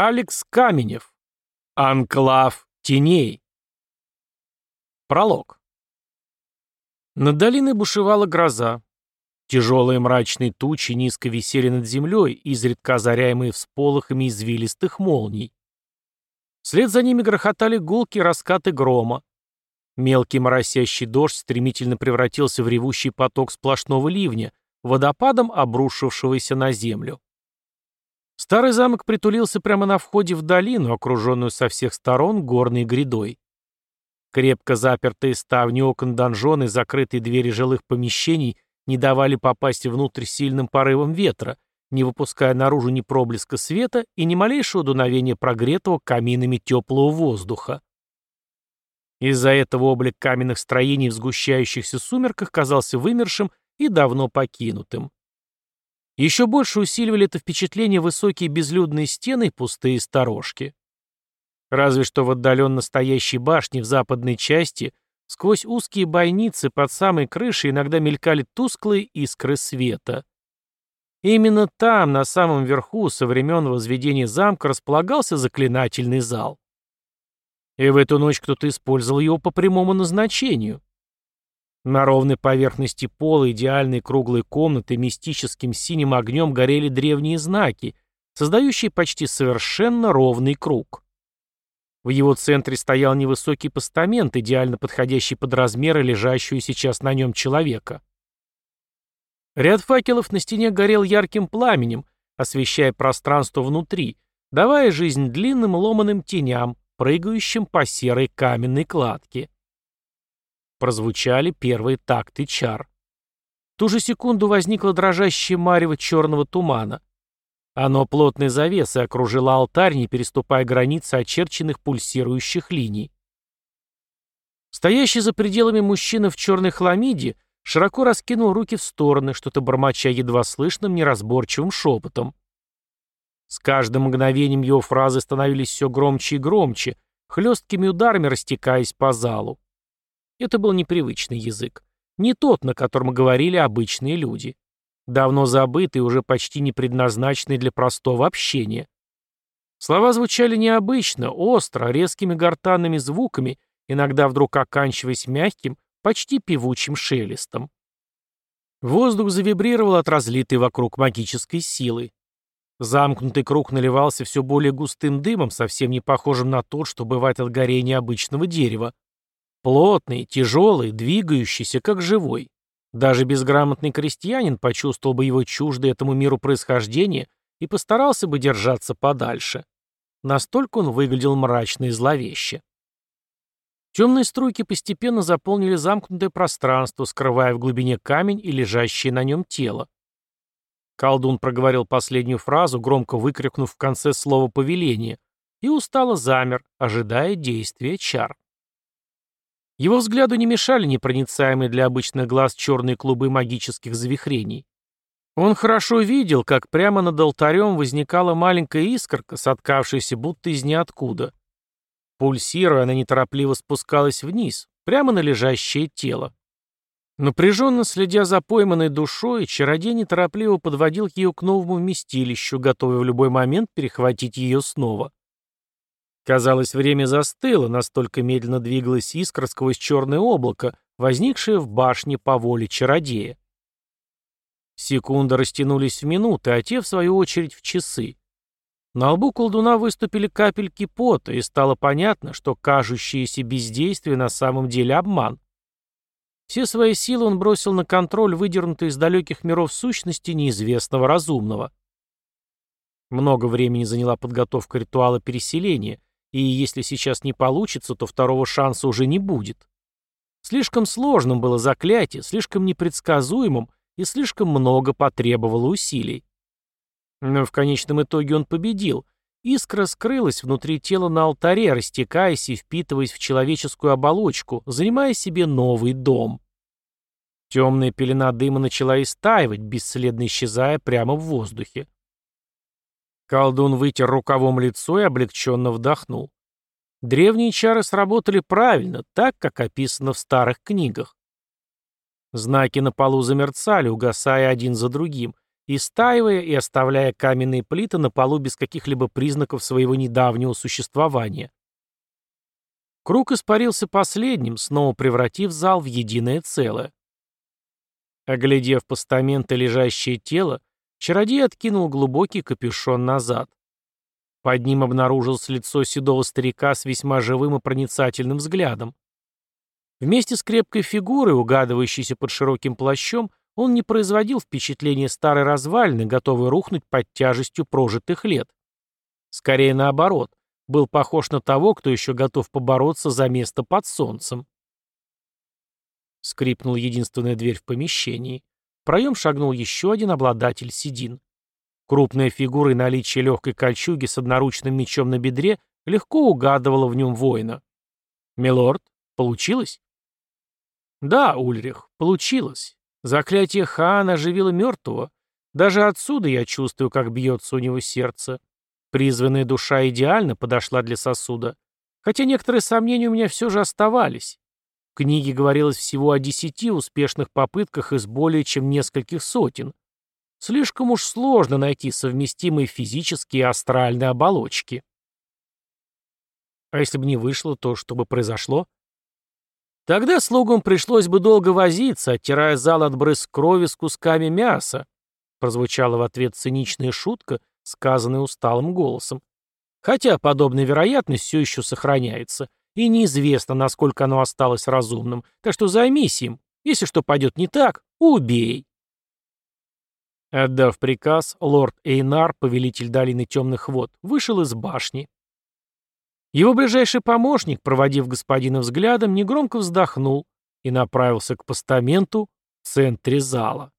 Алекс Каменев. Анклав теней. Пролог. Над долиной бушевала гроза. Тяжелые мрачные тучи низко висели над землей, изредка озаряемые всполохами извилистых молний. Вслед за ними грохотали гулки раскаты грома. Мелкий моросящий дождь стремительно превратился в ревущий поток сплошного ливня, водопадом обрушившегося на землю. Старый замок притулился прямо на входе в долину, окруженную со всех сторон горной грядой. Крепко запертые ставни окон донжона и закрытые двери жилых помещений не давали попасть внутрь сильным порывом ветра, не выпуская наружу ни проблеска света и ни малейшего дуновения прогретого каминами теплого воздуха. Из-за этого облик каменных строений в сгущающихся сумерках казался вымершим и давно покинутым. Еще больше усиливали это впечатление высокие безлюдные стены и пустые сторожки. Разве что в отдаленно стоящей башне в западной части сквозь узкие бойницы под самой крышей иногда мелькали тусклые искры света. Именно там, на самом верху, со времен возведения замка, располагался заклинательный зал. И в эту ночь кто-то использовал его по прямому назначению. На ровной поверхности пола идеальной круглой комнаты мистическим синим огнем горели древние знаки, создающие почти совершенно ровный круг. В его центре стоял невысокий постамент, идеально подходящий под размеры лежащего сейчас на нем человека. Ряд факелов на стене горел ярким пламенем, освещая пространство внутри, давая жизнь длинным ломаным теням, прыгающим по серой каменной кладке. Прозвучали первые такты чар. В ту же секунду возникло дрожащее марево черного тумана. Оно плотной завесой окружило алтарь, не переступая границы очерченных пульсирующих линий. Стоящий за пределами мужчина в черной хламиде широко раскинул руки в стороны, что-то бормоча едва слышным неразборчивым шепотом. С каждым мгновением его фразы становились все громче и громче, хлесткими ударами растекаясь по залу. Это был непривычный язык. Не тот, на котором говорили обычные люди. Давно забытый, уже почти не предназначенный для простого общения. Слова звучали необычно, остро, резкими гортанными звуками, иногда вдруг оканчиваясь мягким, почти певучим шелестом. Воздух завибрировал от разлитой вокруг магической силы. Замкнутый круг наливался все более густым дымом, совсем не похожим на тот, что бывает от горения обычного дерева. Плотный, тяжелый, двигающийся, как живой. Даже безграмотный крестьянин почувствовал бы его чуждое этому миру происхождение и постарался бы держаться подальше. Настолько он выглядел мрачно и зловеще. Темные струйки постепенно заполнили замкнутое пространство, скрывая в глубине камень и лежащее на нем тело. Колдун проговорил последнюю фразу, громко выкрикнув в конце слова повеления, и устало замер, ожидая действия чар. Его взгляду не мешали непроницаемые для обычных глаз черные клубы магических завихрений. Он хорошо видел, как прямо над алтарем возникала маленькая искорка, соткавшаяся будто из ниоткуда. Пульсируя, она неторопливо спускалась вниз, прямо на лежащее тело. Напряженно следя за пойманной душой, чародей неторопливо подводил ее к новому вместилищу, готовый в любой момент перехватить ее снова. Казалось, время застыло, настолько медленно двигалась искра сквозь черное облако, возникшее в башне по воле чародея. Секунды растянулись в минуты, а те, в свою очередь, в часы. На лбу колдуна выступили капельки пота, и стало понятно, что кажущееся бездействие на самом деле обман. Все свои силы он бросил на контроль выдернутой из далеких миров сущности неизвестного разумного. Много времени заняла подготовка ритуала переселения, и если сейчас не получится, то второго шанса уже не будет. Слишком сложным было заклятие, слишком непредсказуемым и слишком много потребовало усилий. Но в конечном итоге он победил. Искра скрылась внутри тела на алтаре, растекаясь и впитываясь в человеческую оболочку, занимая себе новый дом. Темная пелена дыма начала истаивать, бесследно исчезая прямо в воздухе. Колдун вытер рукавом лицо и облегченно вдохнул. Древние чары сработали правильно, так, как описано в старых книгах. Знаки на полу замерцали, угасая один за другим, истаивая и оставляя каменные плиты на полу без каких-либо признаков своего недавнего существования. Круг испарился последним, снова превратив зал в единое целое. Оглядев постамент и лежащее тело, чародей откинул глубокий капюшон назад. Под ним обнаружилось лицо седого старика с весьма живым и проницательным взглядом. Вместе с крепкой фигурой, угадывающейся под широким плащом, он не производил впечатления старой развалины, готовой рухнуть под тяжестью прожитых лет. Скорее наоборот, был похож на того, кто еще готов побороться за место под солнцем. Скрипнула единственная дверь в помещении. Проем шагнул еще один обладатель седин. Крупная фигура и наличие легкой кольчуги с одноручным мечом на бедре легко угадывала в нем воина. «Милорд, получилось?» «Да, Ульрих, получилось. Заклятие Хаана оживило мертвого. Даже отсюда я чувствую, как бьется у него сердце. Призванная душа идеально подошла для сосуда. Хотя некоторые сомнения у меня все же оставались. Книге говорилось всего о десяти успешных попытках из более чем нескольких сотен. Слишком уж сложно найти совместимые физические и астральные оболочки. А если бы не вышло, то что бы произошло? Тогда слугам пришлось бы долго возиться, оттирая зал от брызг крови с кусками мяса. Прозвучала в ответ циничная шутка, сказанная усталым голосом. Хотя подобная вероятность все еще сохраняется, и неизвестно, насколько оно осталось разумным, так что займись им. Если что пойдет не так, убей. Отдав приказ, лорд Эйнар, повелитель долины темных вод, вышел из башни. Его ближайший помощник, проводив господина взглядом, негромко вздохнул и направился к постаменту в центре зала.